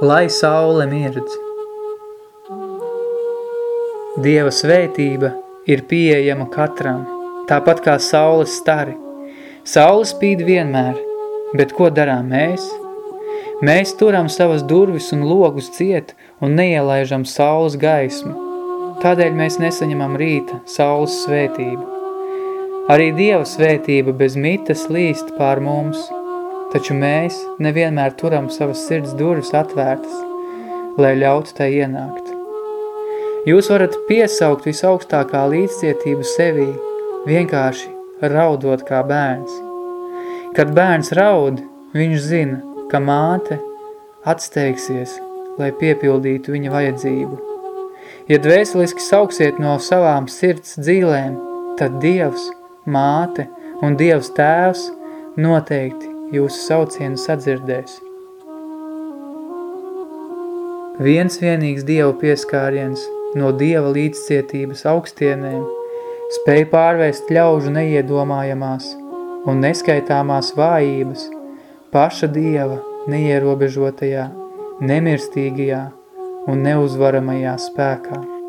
lai saule mirdz. Dieva svētība ir pieejama katram, tāpat kā saules stari. Saule spīd vienmēr, bet ko darām mēs? Mēs turam savas durvis un logus ciet un neielaižam saules gaismu. Tādēļ mēs nesaņemam rīta saules svētību. Arī Dieva svētība bez mitas līst pār mums – taču mēs nevienmēr turam savas sirds durvis atvērtas, lai ļautu tai ienākt. Jūs varat piesaukt visaugstākā līdzcietību sevī, vienkārši raudot kā bērns. Kad bērns raud, viņš zina, ka māte atsteigsies, lai piepildītu viņa vajadzību. Ja dvēseliski sauksiet no savām sirds dzīlēm, tad Dievs, māte un Dievs tēvs noteikti jūsu saucienu sadzirdēs. Viens vienīgs Dieva pieskāriens no Dieva līdzcietības augstienēm spēj pārvērst ļaužu neiedomājamās un neskaitāmās vājības paša Dieva neierobežotajā, nemirstīgajā un neuzvaramajā spēkā.